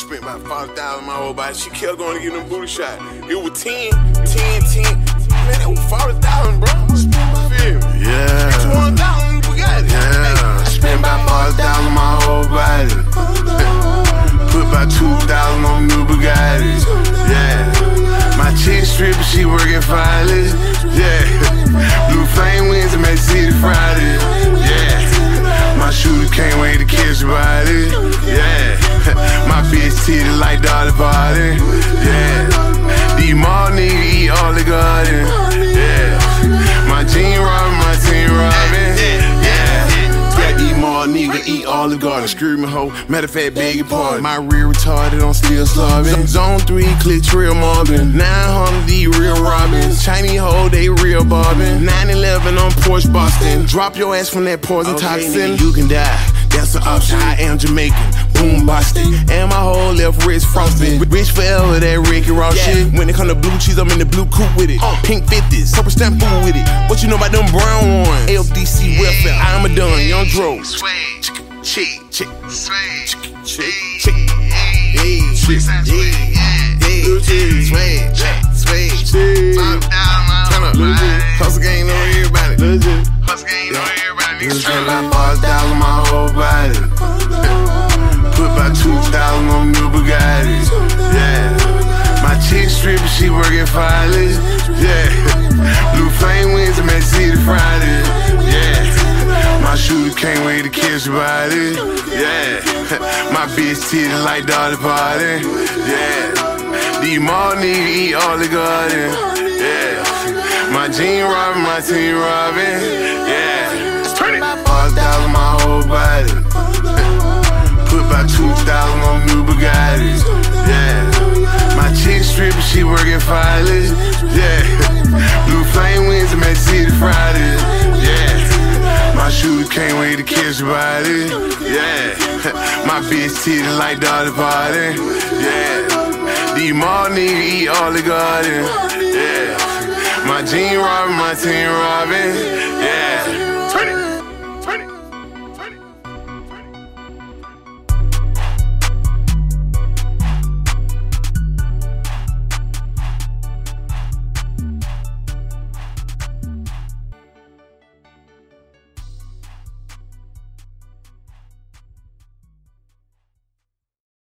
spent about 5,000 on my whole body. She kept going to get them booty shot. It was 10, 10, 10. Man, that was 40,000, bro. Feel me? Yeah. 200,000 Bugatti. Yeah. Spent about 40,000 on my whole body. Put about 2,000 on new Bugattis. Yeah. My chick stripper, she working Fridays. Yeah. Like Dolly Parton. Yeah. These mall niggas eat all the garden. Yeah. My jean Robin, my team Robin. Yeah. Yeah, these mall nigga eat all the garden. Screw me hoe. Matter of fact, beg your pardon. My rear retarded, I'm still starving. Zone 3, clicks real Marvin. 900 D real Robins. Chinese hoe, they real bobbin. 911 on Porsche Boston. Drop your ass from that poison toxin. You can die. That's an option. I am Jamaican, boom Boston, and my whole left wrist frosted. Rich forever, that Ricky Ross shit. When it come to blue cheese, I'm in the blue coupe with it. Uh. Pink 50s, purple stamp food with it. What you know about them brown ones? LDC welfare, I'm a done, young dro. Sway, chick, chick, chick, sway, chick, chick, chick. Hey, chick, yeah, yeah, sway, sway, sway. Turn up, hustle game on everybody. Hustle game on everybody. Niggas spend about 40,000 on my whole she. Yeah. Blue flame wins and make city Friday. Yeah. My shooter can't wait to catch a body. Yeah. My bitch titty like Dolly Parton. Yeah. These mall niggas eat all the garden. Yeah. My jean Robin, my team Robin. Yeah. Five thousand my whole body. She working finally, yeah. Blue flame wins and Mercedes Friday, yeah. My shoes can't wait to catch your body, yeah. My bitch teething like Dolly Parton, yeah. These mall nigga eat all the garden, yeah. My jean robbing, my team robbing, yeah. Turn it, turn it.